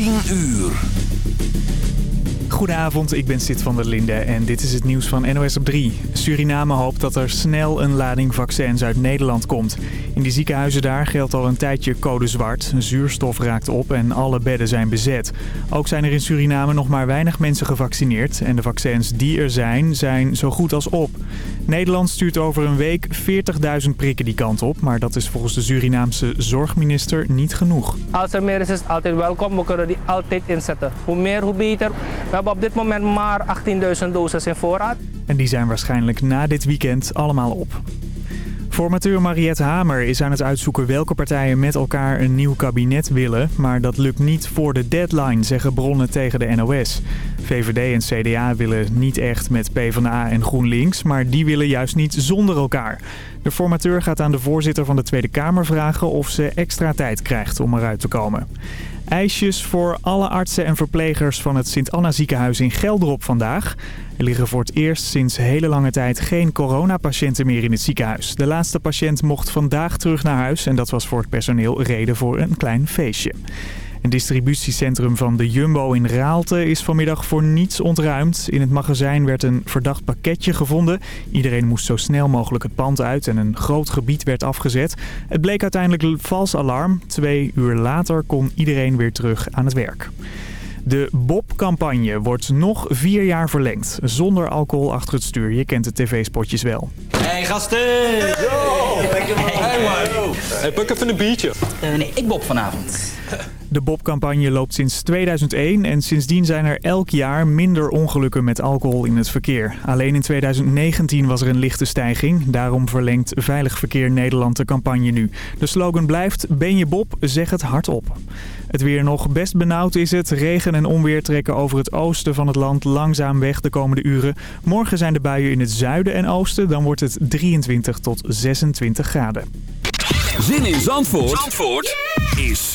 10 uur. Goedenavond, ik ben Sid van der Linde en dit is het nieuws van NOS op 3. Suriname hoopt dat er snel een lading vaccins uit Nederland komt. In die ziekenhuizen daar geldt al een tijdje code zwart. Zuurstof raakt op en alle bedden zijn bezet. Ook zijn er in Suriname nog maar weinig mensen gevaccineerd. En de vaccins die er zijn, zijn zo goed als op. Nederland stuurt over een week 40.000 prikken die kant op. Maar dat is volgens de Surinaamse zorgminister niet genoeg. Als er meer is, is altijd welkom. We kunnen die altijd inzetten. Hoe meer, hoe beter. We hebben op dit moment maar 18.000 doses in voorraad. En die zijn waarschijnlijk na dit weekend allemaal op. Formateur Mariette Hamer is aan het uitzoeken welke partijen met elkaar een nieuw kabinet willen. Maar dat lukt niet voor de deadline, zeggen bronnen tegen de NOS. VVD en CDA willen niet echt met PvdA en GroenLinks, maar die willen juist niet zonder elkaar. De formateur gaat aan de voorzitter van de Tweede Kamer vragen of ze extra tijd krijgt om eruit te komen. IJsjes voor alle artsen en verplegers van het Sint-Anna ziekenhuis in Gelderop vandaag. Er liggen voor het eerst sinds hele lange tijd geen coronapatiënten meer in het ziekenhuis. De laatste patiënt mocht vandaag terug naar huis en dat was voor het personeel reden voor een klein feestje. Een distributiecentrum van de Jumbo in Raalte is vanmiddag voor niets ontruimd. In het magazijn werd een verdacht pakketje gevonden. Iedereen moest zo snel mogelijk het pand uit en een groot gebied werd afgezet. Het bleek uiteindelijk vals alarm. Twee uur later kon iedereen weer terug aan het werk. De Bob-campagne wordt nog vier jaar verlengd. Zonder alcohol achter het stuur. Je kent de tv-spotjes wel. Hey gasten! Yo! Hey man! Hey, pak even een biertje. Uh, nee, ik Bob vanavond. De Bob-campagne loopt sinds 2001 en sindsdien zijn er elk jaar minder ongelukken met alcohol in het verkeer. Alleen in 2019 was er een lichte stijging. Daarom verlengt Veilig Verkeer Nederland de campagne nu. De slogan blijft, ben je Bob, zeg het hardop. Het weer nog best benauwd is het. Regen en onweer trekken over het oosten van het land langzaam weg de komende uren. Morgen zijn de buien in het zuiden en oosten. Dan wordt het 23 tot 26 graden. Zin in Zandvoort, Zandvoort is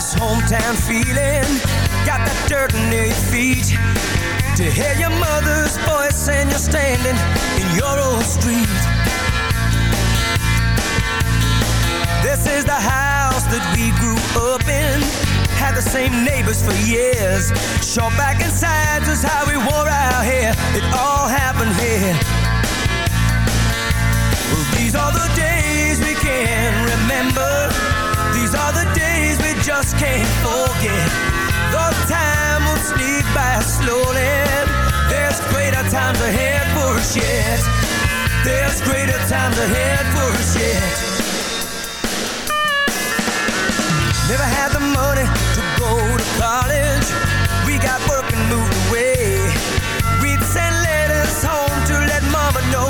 This hometown feeling. Got that dirt under your feet. To hear your mother's voice and you're standing in your old street. This is the house that we grew up in. Had the same neighbors for years. Short back and sides is how we wore our hair. It all happened here. Well, these are the days we can remember. These are the days just can't forget. Though time will sneak by slowly, there's greater times ahead for us yet. There's greater times ahead for us yet. Never had the money to go to college. We got work and moved away. We'd send letters home to let mama know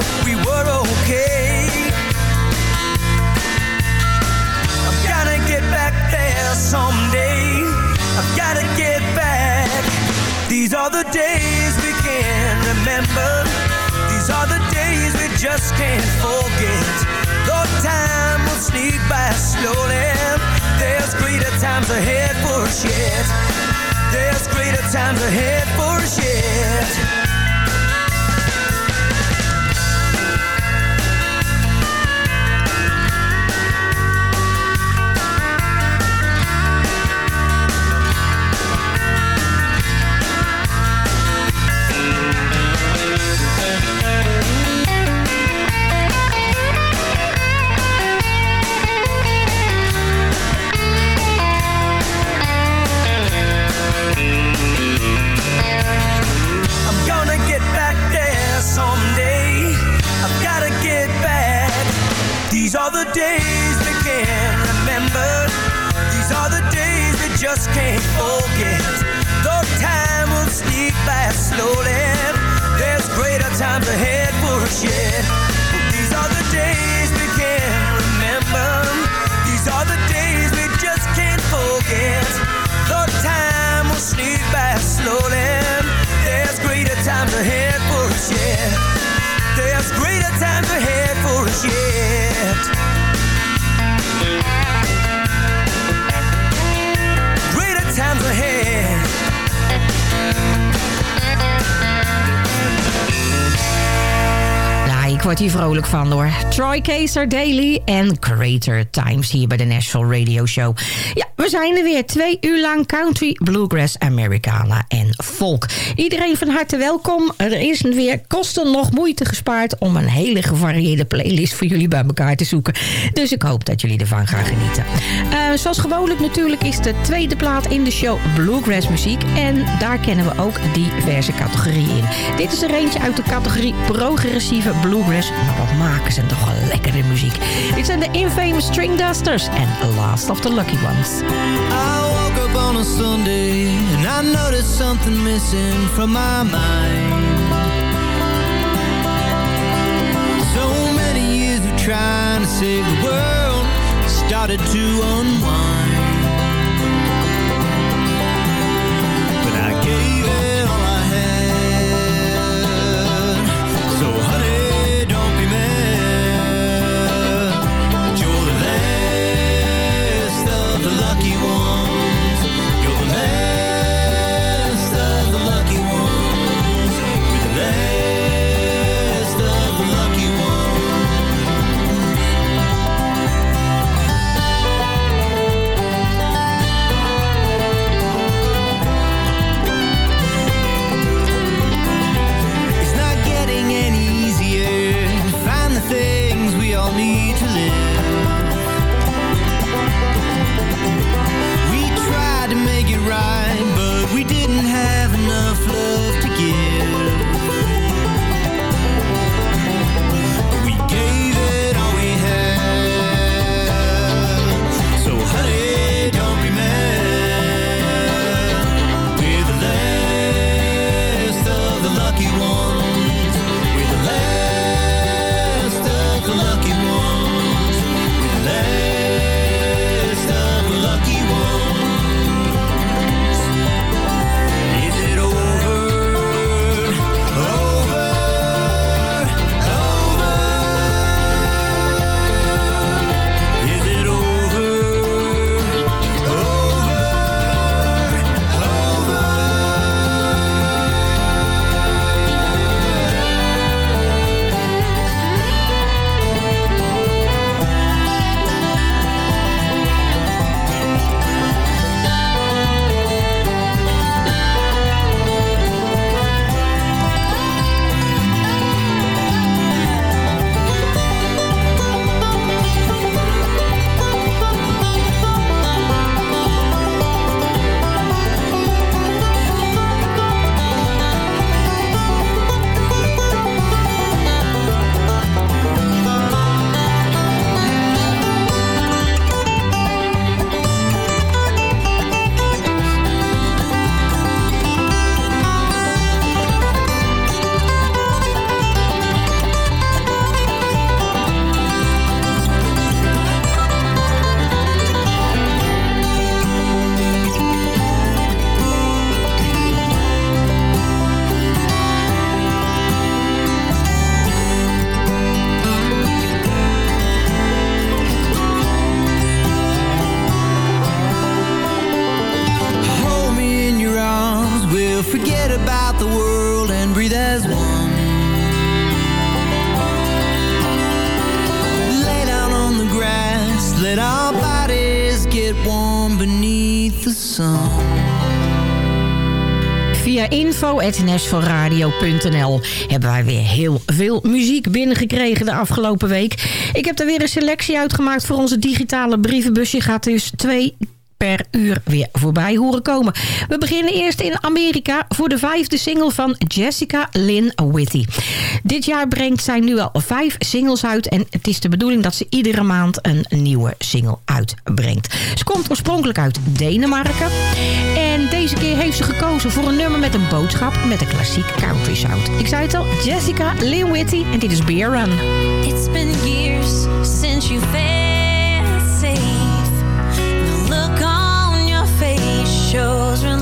just can't forget. Though time will sneak by slowly, there's greater times ahead for yet. There's greater times ahead for us the days we can remember. These are the days we just can't forget. Though time will sneak by slowly, there's greater times ahead for us yet. These are the days we can remember. These are the days we just can't forget. Though time will sneak by slowly, there's greater times ahead for us yet. There's greater times ahead for us, yet. Word hier vrolijk van hoor. Troy Kaser Daily en Greater Times hier bij de Nashville Radio Show. Ja, we zijn er weer. Twee uur lang country, bluegrass, Americana en folk. Iedereen van harte welkom. Er is weer kosten nog moeite gespaard om een hele gevarieerde playlist voor jullie bij elkaar te zoeken. Dus ik hoop dat jullie ervan gaan genieten. Uh, zoals gewoonlijk natuurlijk is de tweede plaat in de show bluegrass muziek. En daar kennen we ook diverse categorieën in. Dit is er eentje uit de categorie progressieve bluegrass. Maar wat maken ze toch een lekkere muziek. Dit zijn de Infamous String Dusters en Last of the Lucky Ones. I woke up on a Sunday and I noticed something missing from my mind. So many years of trying to save the world started to unwind. info.nashvilleradio.nl hebben wij weer heel veel muziek binnengekregen de afgelopen week. Ik heb er weer een selectie uitgemaakt voor onze digitale brievenbus. Je gaat dus twee per uur weer voorbij horen komen. We beginnen eerst in Amerika voor de vijfde single van Jessica Lynn Whitty. Dit jaar brengt zij nu al vijf singles uit en het is de bedoeling dat ze iedere maand een nieuwe single uitbrengt. Ze komt oorspronkelijk uit Denemarken en deze keer heeft ze gekozen voor een nummer met een boodschap met een klassiek country sound. Ik zei het al, Jessica Lynn Whitty en dit is Beer Run. It's been years since relief.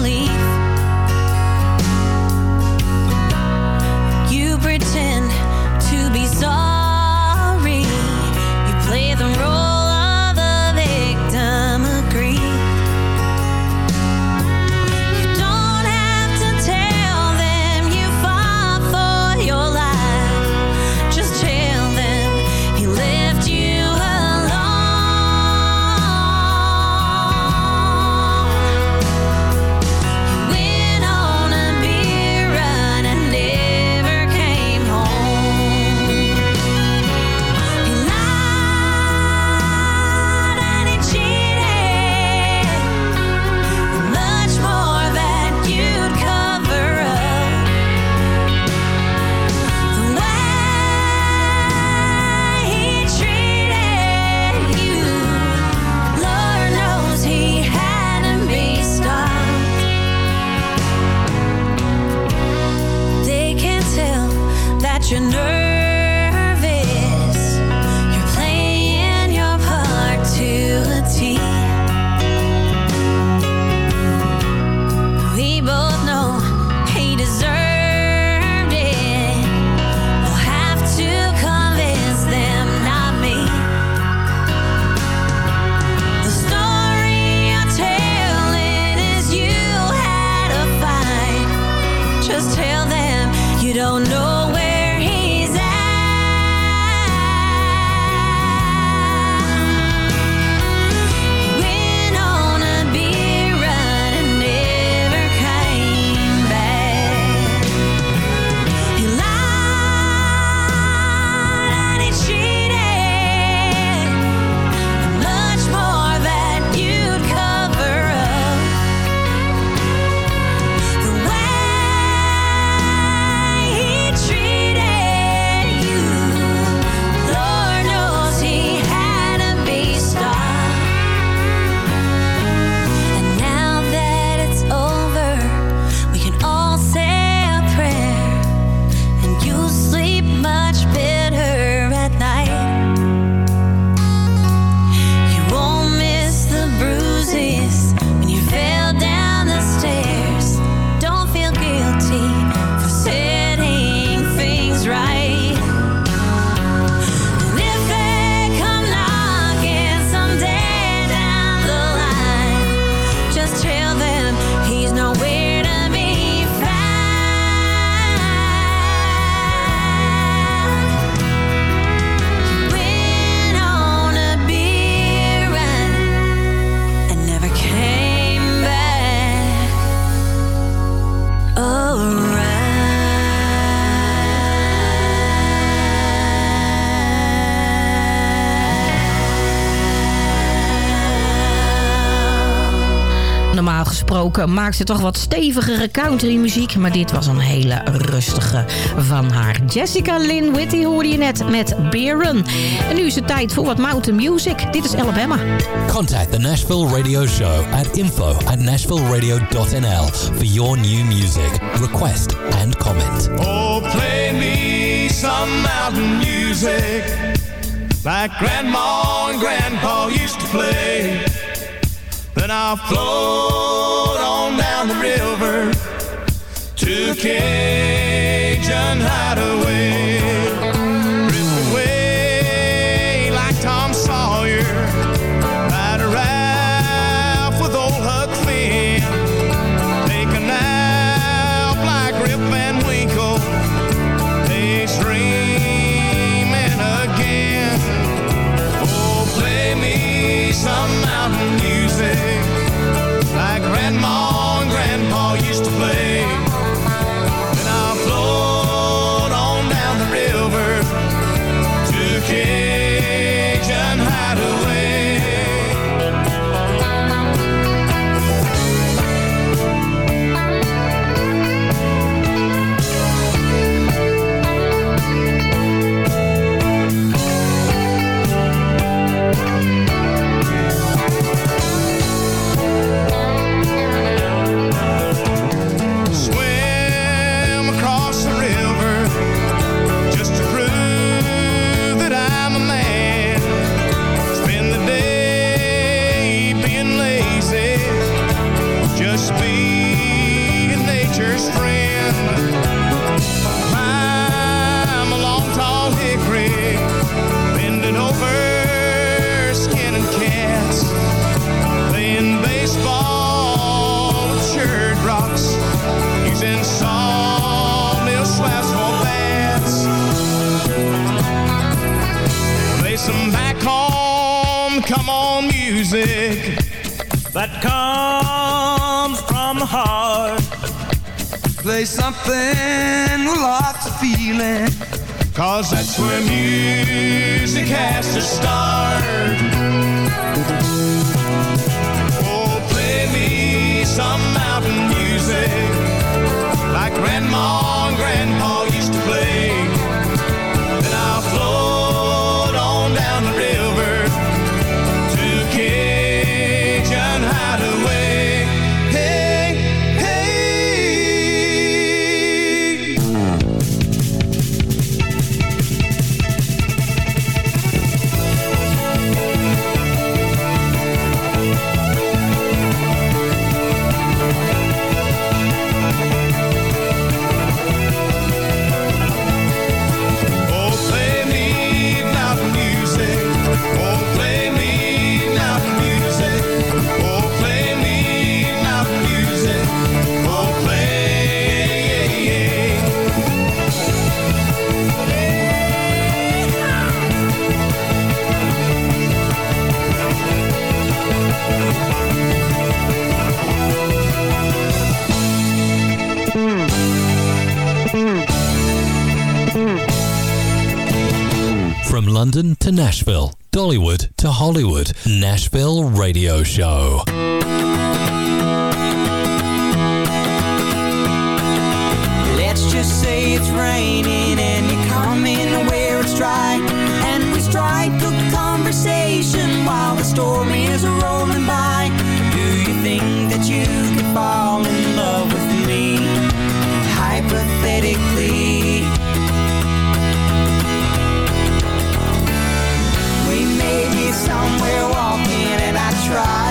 Normaal gesproken maakt ze toch wat stevigere countrymuziek. Maar dit was een hele rustige van haar. Jessica Lynn Whitty hoorde je net met Beer Run. En nu is het tijd voor wat mountain music. Dit is Alabama. Contact the Nashville Radio Show at info at nashvilleradio.nl for your new music, request and comment. Oh, play me some mountain music like Grandma and Grandpa used to play. Then I'll float on down the river to Cajun Hideaway. Something with lots of feeling, cause that's where music has to start. London to Nashville, Dollywood to Hollywood, Nashville Radio Show. Let's just say it's raining and you come in where it's dry. And we strike a conversation while the storm is rolling by try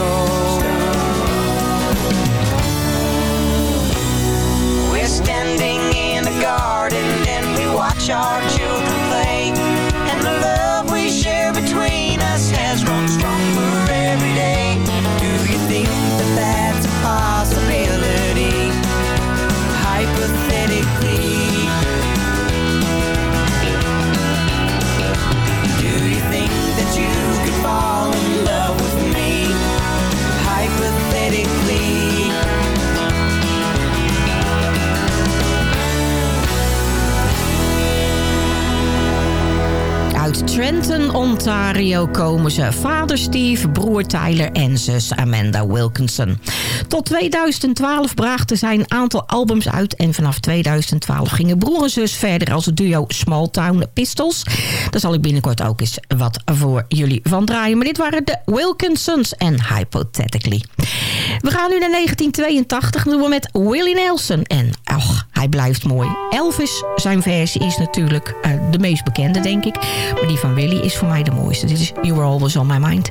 stone. Ontario komen ze. Vader Steve, broer Tyler en zus Amanda Wilkinson. Tot 2012 brachten zij een aantal albums uit... en vanaf 2012 gingen broer en zus verder als het duo Small Town Pistols. Daar zal ik binnenkort ook eens wat voor jullie van draaien. Maar dit waren de Wilkinsons en Hypothetically. We gaan nu naar 1982 doen we met Willie Nelson. En och, hij blijft mooi. Elvis, zijn versie is natuurlijk eh, de meest bekende, denk ik. Maar die van Willie is voor mij de mooiste. Dit is You Were Always On My Mind.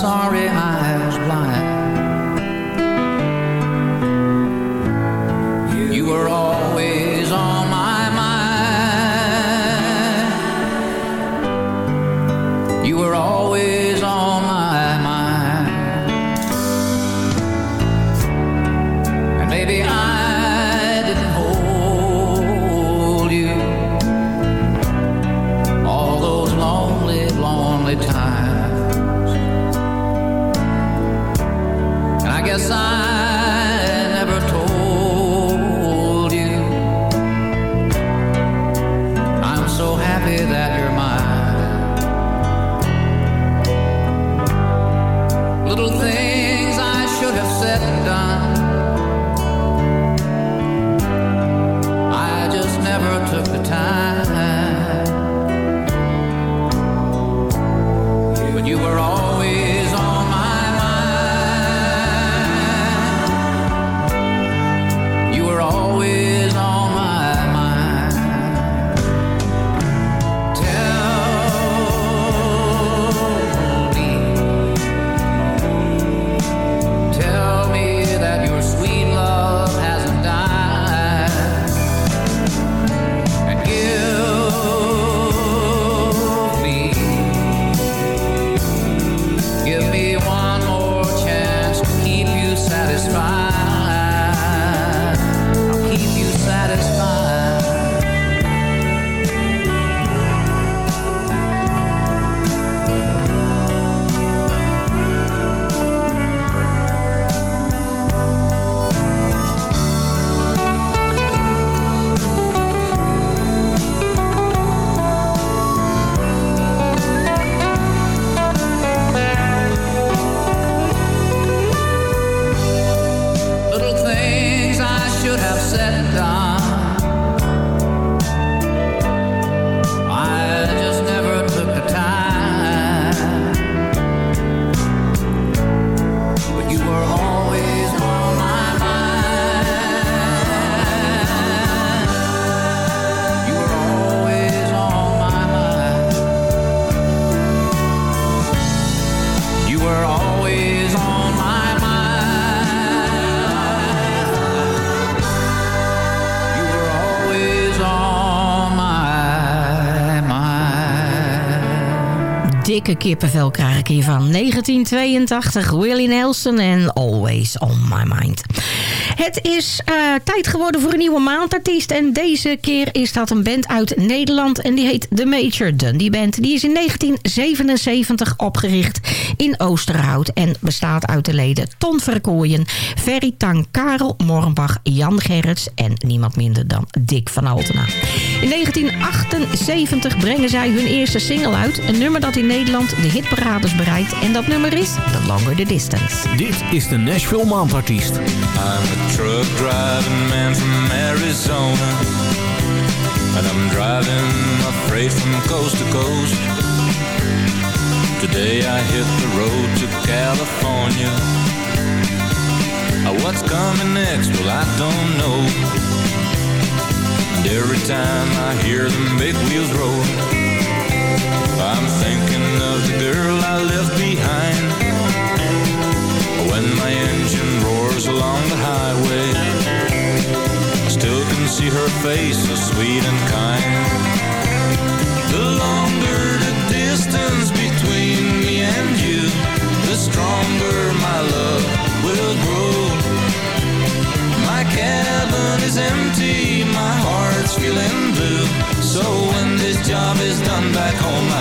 Sorry I Dikke kippenvel krijg ik hiervan. 1982, Willie Nelson en Always On My Mind. Het is eh, tijd geworden voor een nieuwe maandartiest. En deze keer is dat een band uit Nederland. En die heet The Major Dundee Band. Die is in 1977 opgericht in Oosterhout. En bestaat uit de leden Ton Verkooyen, Ferry Tang, Karel Morgenbach, Jan Gerrits... en niemand minder dan Dick van Altena. In 1978 brengen zij hun eerste single uit. Een nummer dat in Nederland de hitparades bereikt. En dat nummer is The Longer the Distance. Dit is de Nashville Maandartiest. I'm a truck driving man from Arizona. And I'm driving my freight from coast to coast. Today I hit the road to California. What's coming next? Well, I don't know. And every time I hear them big wheels roll, I'm thinking of the girl I left behind. When my engine roars along the highway, I still can see her face, so sweet and kind. Home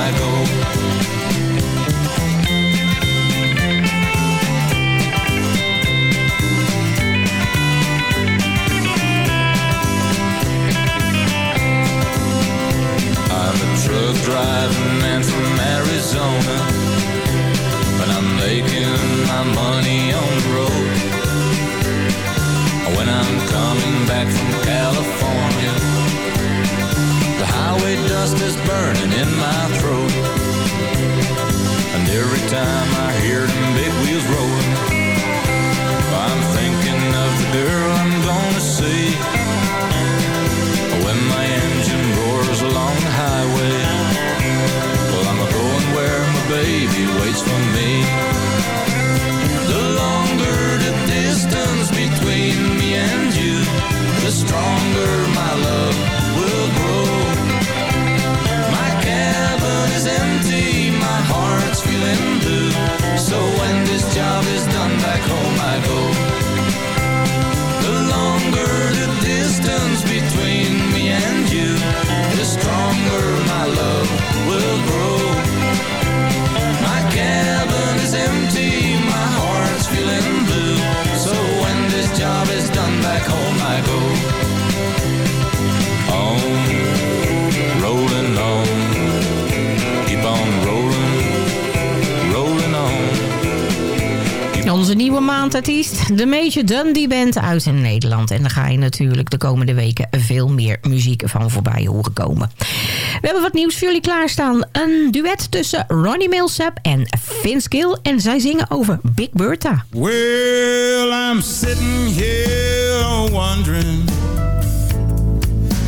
nieuwe maandartiest, de Major Dundee Band uit Nederland. En daar ga je natuurlijk de komende weken veel meer muziek van voorbij horen komen. We hebben wat nieuws voor jullie klaarstaan. Een duet tussen Ronnie Millsap en Vince Gill. En zij zingen over Big Bertha. Well, I'm sitting here wondering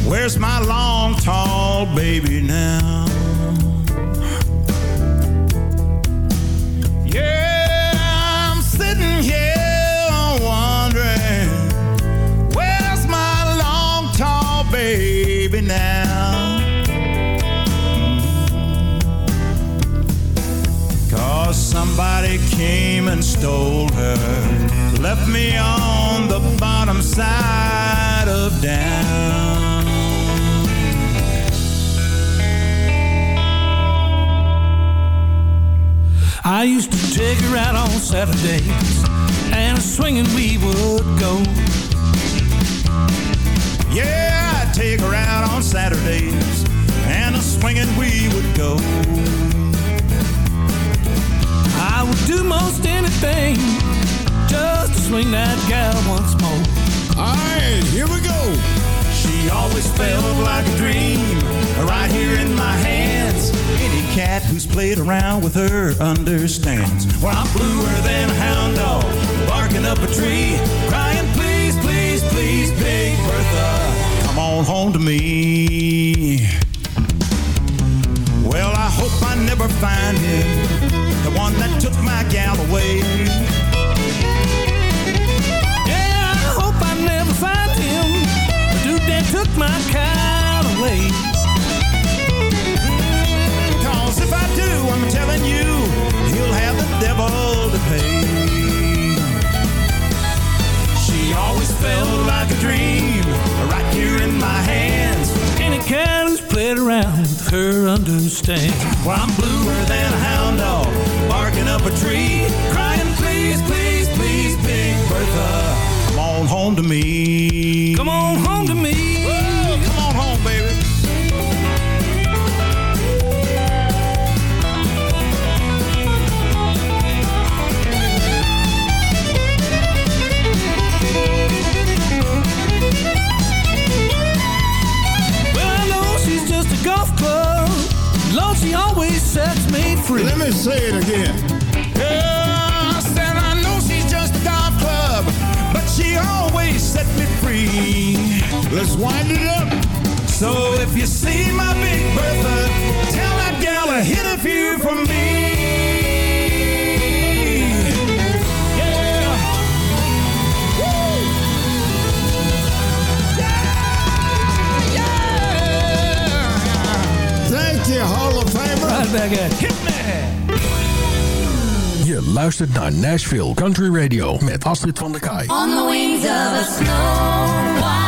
Where's my long, tall baby now? Somebody came and stole her. Left me on the bottom side of down I used to take her out on Saturdays And swinging we would go. Yeah, I'd take her out on Saturdays And a swinging we would go would do most anything just to swing that gal once more. Alright, here we go. She always felt like a dream, right here in my hands. Any cat who's played around with her understands. Well, I'm bluer than a hound dog, barking up a tree, crying, please, please, please, Big Bertha, come on home to me. Well, I hope I never find him, the one that took my gal away. Yeah, I hope I never find him, the dude that took my cow away. Mm, Cause if I do, I'm telling you, he'll have the devil to pay. She always felt like a dream, right here in my hands. Any cat who's played around with her understands. Well, I'm bluer than a tree, crying, please, please, please, Big Bertha, come on home to me. Come on home to me. Come on home, baby. Golf club, Lord, she always sets me free. Let me say it again. Let's wind it up. So if you see my Big Bertha, tell that gal to hit a few from me. Yeah. Woo. Thank you, Hall of Famer. Right back at Hit me. Je luistert naar Nashville Country Radio met Astrid van der Kaai. On the wings of a snow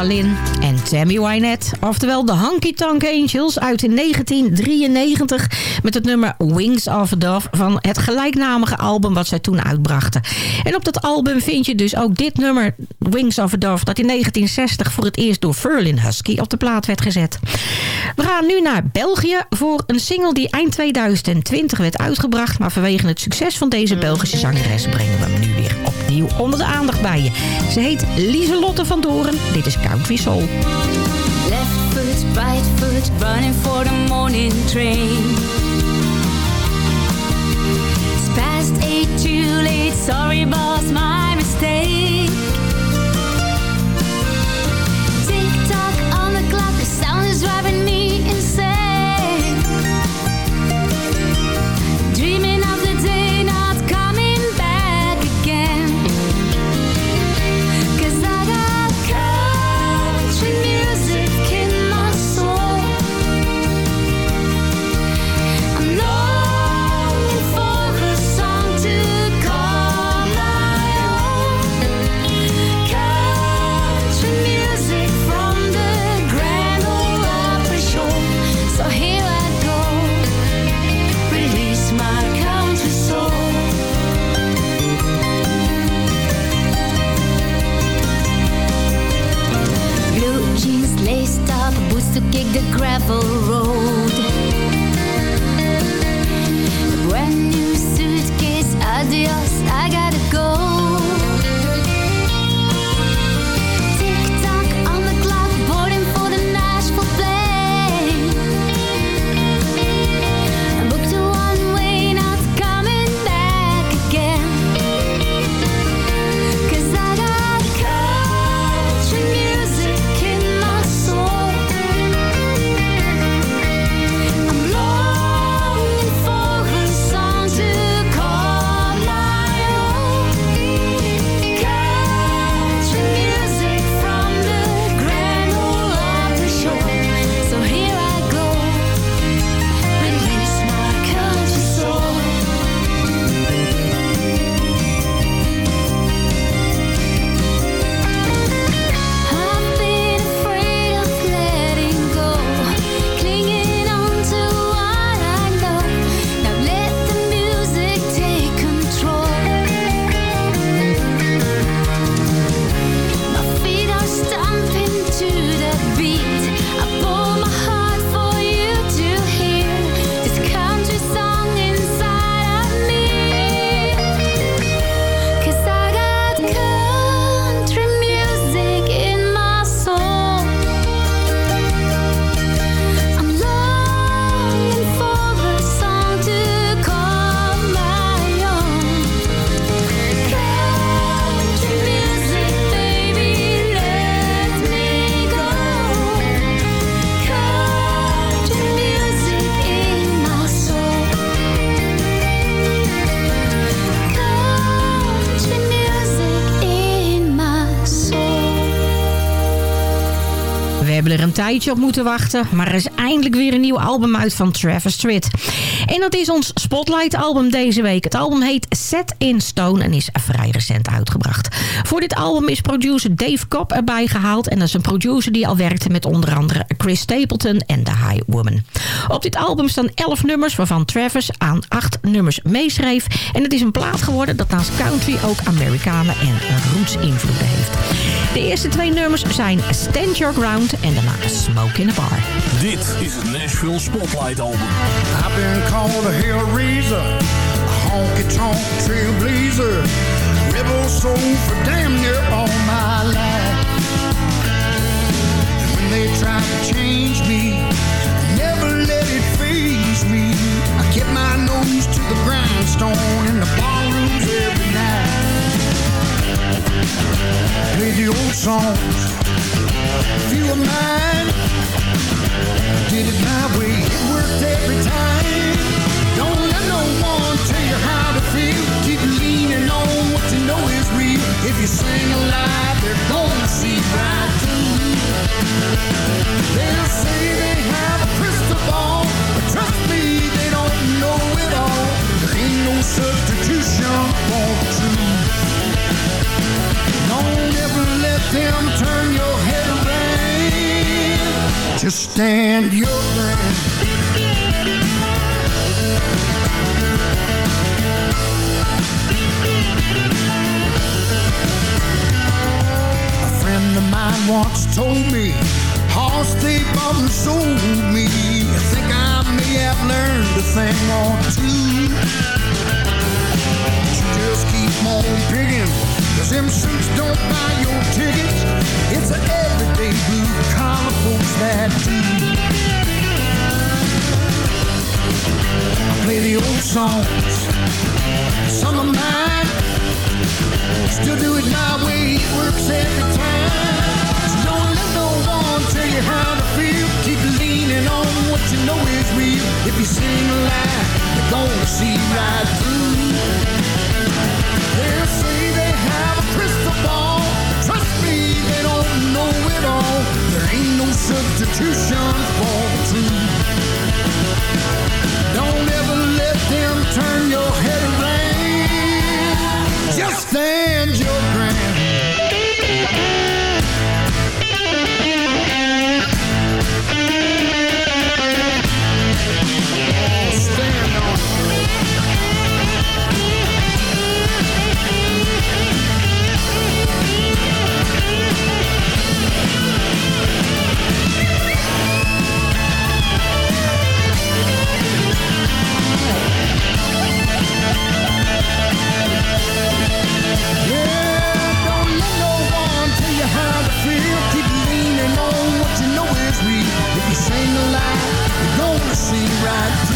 Lynn en Tammy Wynette. Oftewel de Honky Tonk Angels uit 1993 met het nummer Wings of a Dove van het gelijknamige album wat zij toen uitbrachten. En op dat album vind je dus ook dit nummer Wings of a Dove dat in 1960 voor het eerst door Ferlin Husky op de plaat werd gezet. We gaan nu naar België voor een single die eind 2020 werd uitgebracht. Maar vanwege het succes van deze Belgische zangeres brengen we hem nu weer opnieuw onder de aandacht bij je. Ze heet Lieselotte van Doren. Dit is Country Soul. Left foot, right foot, running for the morning train. It's past eight, too late. Sorry, boss, my mistake. Tijdje op moeten wachten, maar er is eindelijk weer een nieuw album uit van Travis Tritt. En dat is ons Spotlight album deze week. Het album heet Set in Stone en is vrij recent uitgebracht. Voor dit album is producer Dave Cobb erbij gehaald. En dat is een producer die al werkte met onder andere Chris Stapleton en The High Woman. Op dit album staan 11 nummers, waarvan Travis aan 8 nummers meeschreef. En het is een plaat geworden dat naast country ook Amerikanen en roots invloeden heeft. De eerste twee nummers zijn Stand Your Ground en daarna Smoke in a Bar. Dit is het Nashville Spotlight Album. I've been called a hellraiser, a honky-tonk trailblazer, rebel soul for damn near all my life. And when they tried to change me, never let it phase me. I kept my nose to the grindstone in the ballrooms every night. Play the old songs, few of mine. Did it my way, it worked every time. Don't let no one tell you how to feel. Keep leaning on what you know is real. If you sing a lie, they're gonna see right through. They'll say they have a crystal ball, but trust me, they don't know it all. There ain't no substitution for. Don't ever let them turn your head around. Just stand your ground. A friend of mine once told me, horse they bought and sold me. I think I may have learned a thing or two. But you just keep on picking, them suits don't buy your tickets. It's an everyday blue collar folks that do. I play the old songs, some of mine. Still do it my way, it works every time. So don't let no one tell you how to feel. Keep leaning on what you know is real. If you sing a lie, they're gonna see right through. They'll say they have a crystal ball. Trust me, they don't know it all. There ain't no substitution for the truth. Don't ever let them turn your head around. Just stand your ground. dancing right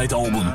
uit album.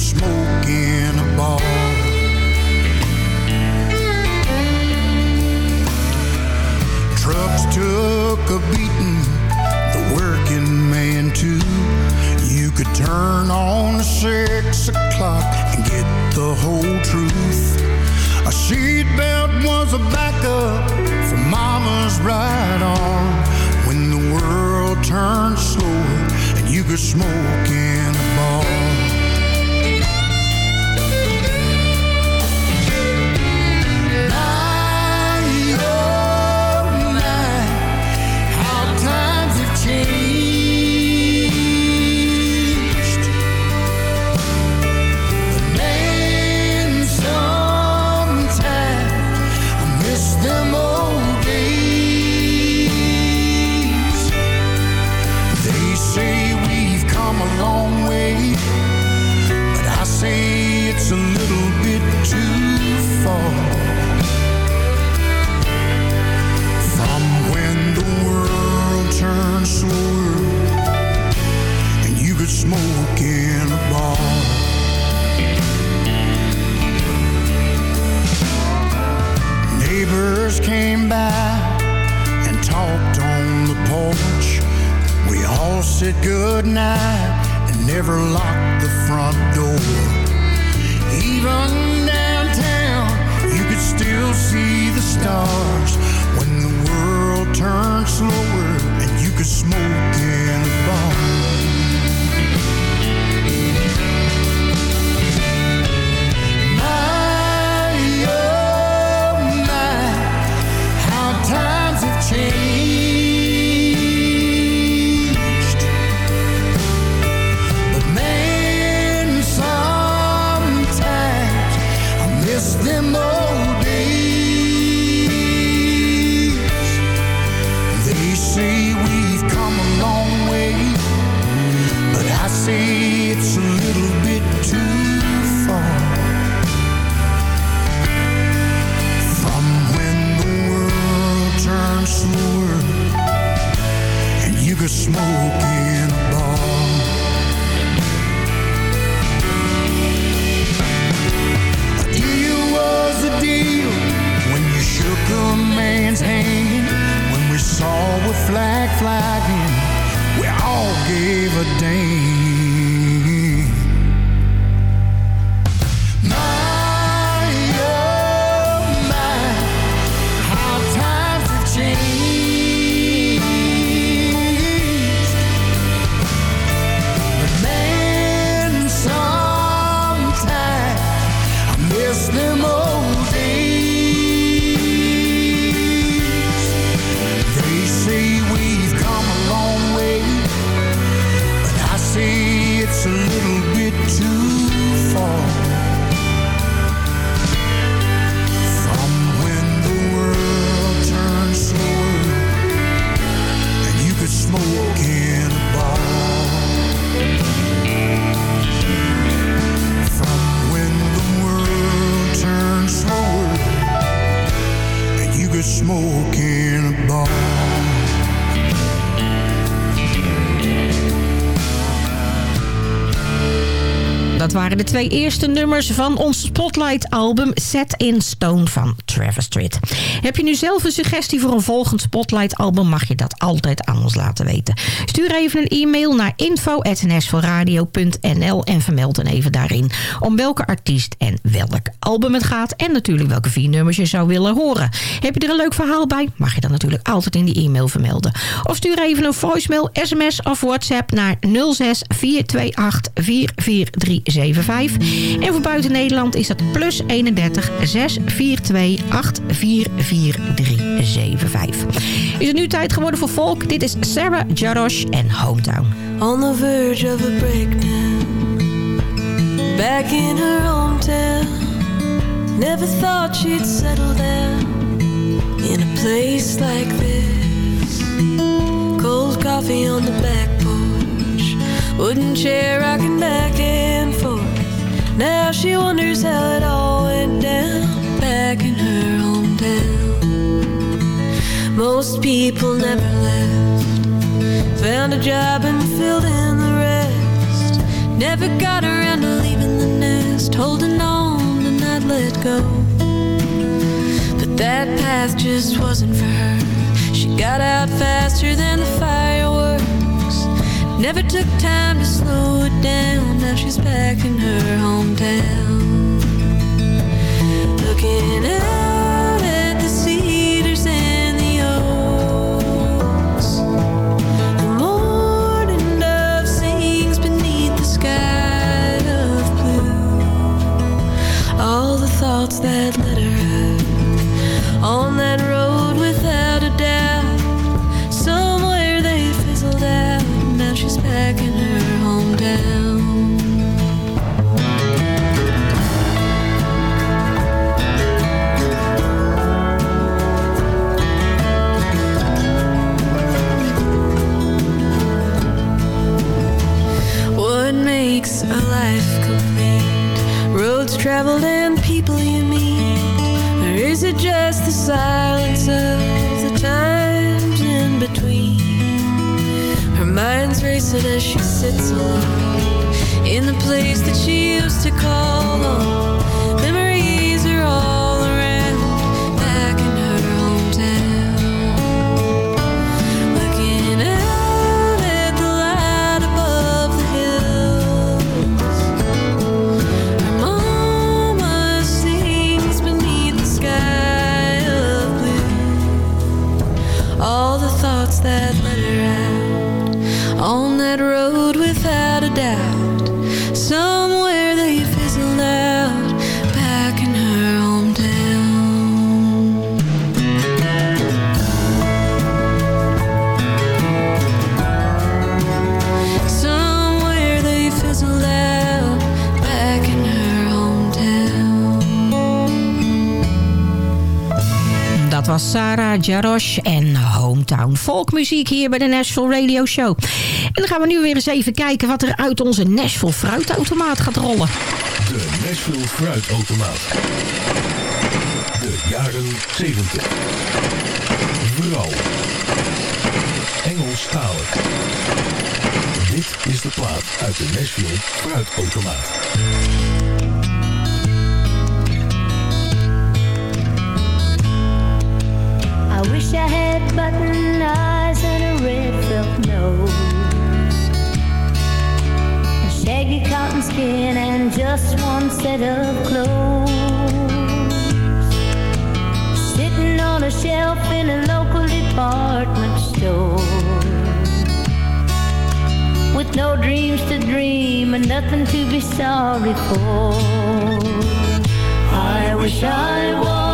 smoke in a bar. Trucks took a beating, the working man too. You could turn on six o'clock and get the whole truth. A seatbelt was a backup for mama's right arm. When the world turned slower and you could smoke in flag flagging, we all gave a damn. Twee eerste nummers van ons Spotlight-album Set in Stone van Heb je nu zelf een suggestie voor een volgend Spotlight-album... mag je dat altijd aan ons laten weten. Stuur even een e-mail naar info.nsvoorradio.nl en vermeld dan even daarin... om welke artiest en welk album het gaat... en natuurlijk welke vier nummers je zou willen horen. Heb je er een leuk verhaal bij? Mag je dan natuurlijk altijd in die e-mail vermelden. Of stuur even een voicemail, sms of WhatsApp naar 06 428 44375. En voor buiten Nederland is dat plus 31 642 844375. Is het nu tijd geworden voor volk? Dit is Sarah Jarosh en Hometown. On the verge of a breakdown. Back in her hometown Never thought she'd settle down. In a place like this. Cold coffee on the back porch. Wooden chair rocking back and forth. Now she wonders how it all went down Most people never left. Found a job and filled in the rest. Never got around to leaving the nest. Holding on and not let go. But that path just wasn't for her. She got out faster than the fireworks. Never took time to slow it down. Now she's back in her hometown. Looking out thoughts that let her out On that road without a doubt. Somewhere they fizzled out. Now she's back in her hometown What makes a life complete? Roads traveled and just silence of the times in between? Her mind's racing as she sits alone In the place that she used to call home En Hometown Folkmuziek hier bij de Nashville Radio Show. En dan gaan we nu weer eens even kijken wat er uit onze Nashville fruitautomaat gaat rollen. De Nashville Fruitautomaat. De jaren 70. Vrouw. Engelstalig. Dit is de plaat uit de Nashville Fruitautomaat. I wish I had button eyes and a red felt nose. A shaggy cotton skin and just one set of clothes. Sitting on a shelf in a local department store. With no dreams to dream and nothing to be sorry for. I wish I was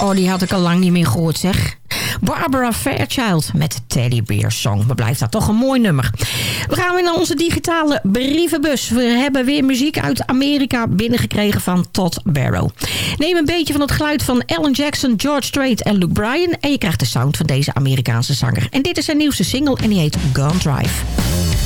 Oh, die had ik al lang niet meer gehoord, zeg. Barbara Fairchild met Teddy Bear Song. We blijft dat toch een mooi nummer. We gaan weer naar onze digitale brievenbus. We hebben weer muziek uit Amerika binnengekregen van Todd Barrow. Neem een beetje van het geluid van Alan Jackson, George Strait en Luke Bryan... en je krijgt de sound van deze Amerikaanse zanger. En dit is zijn nieuwste single en die heet Gun Drive.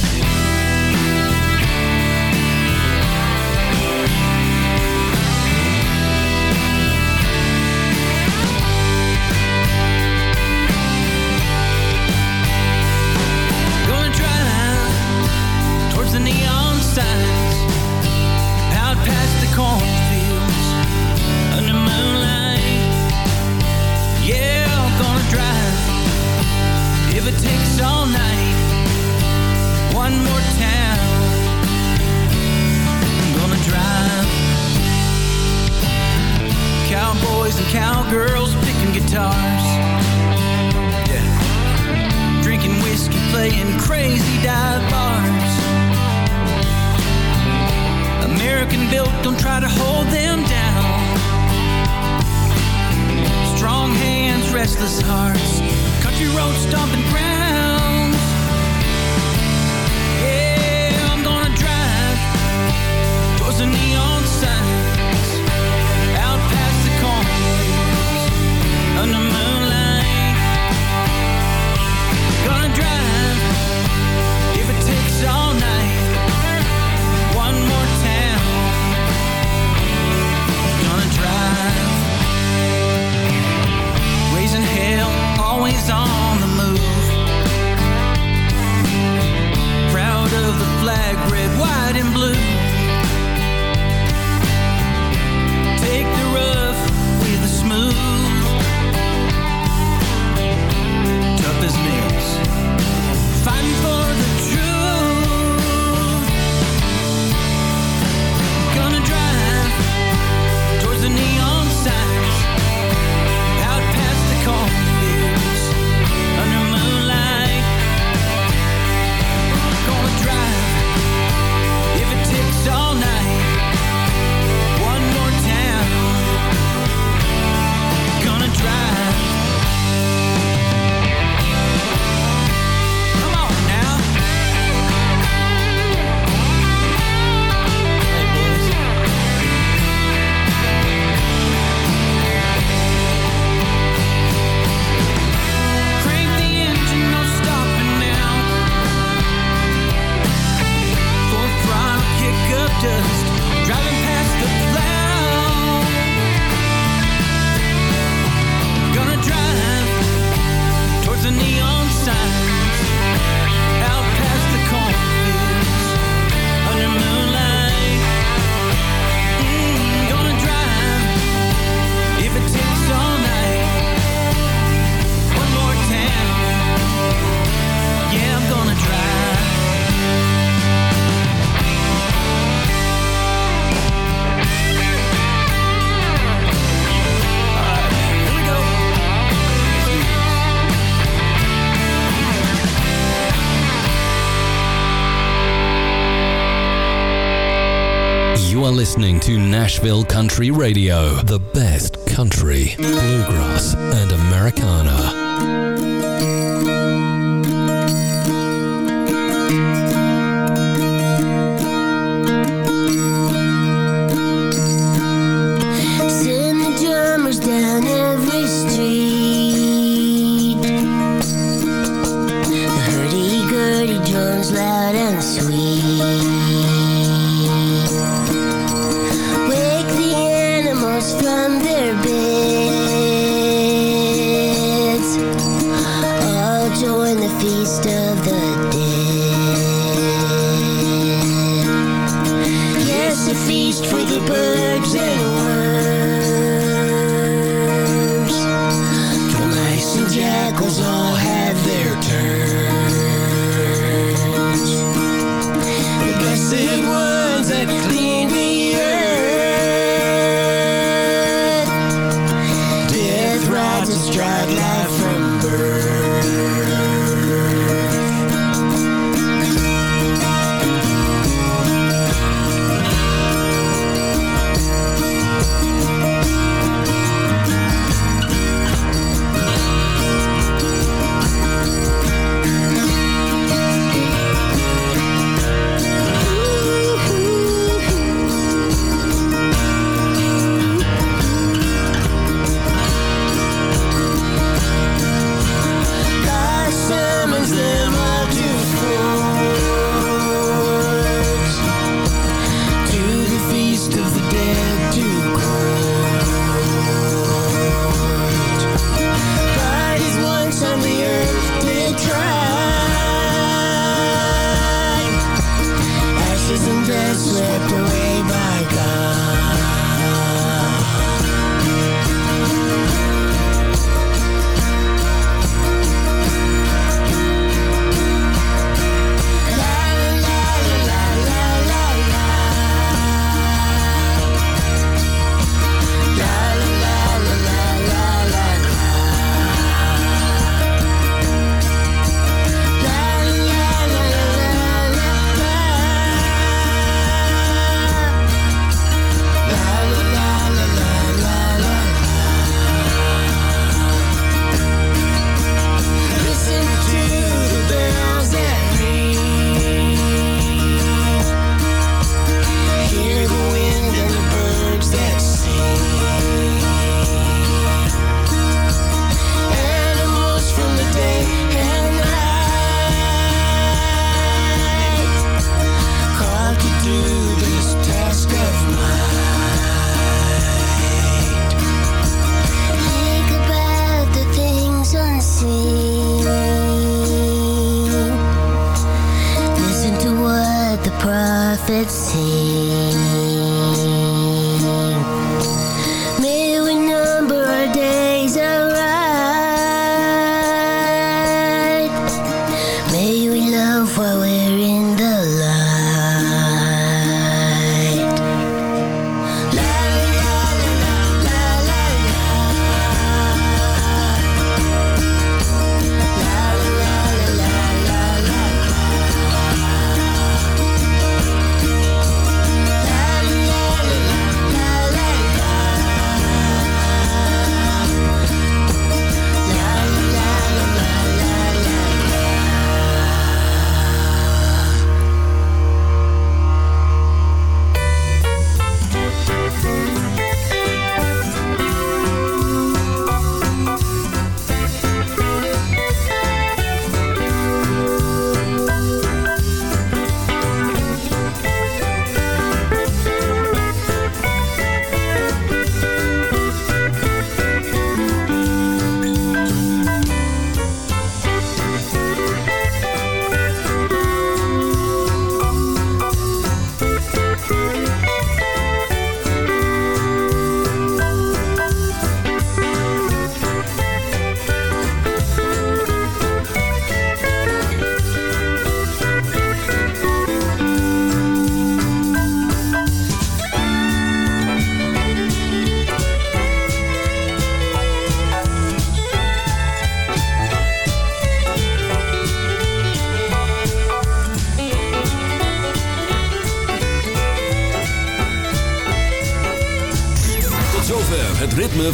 listening to Nashville Country Radio, the best country, bluegrass, and Americana.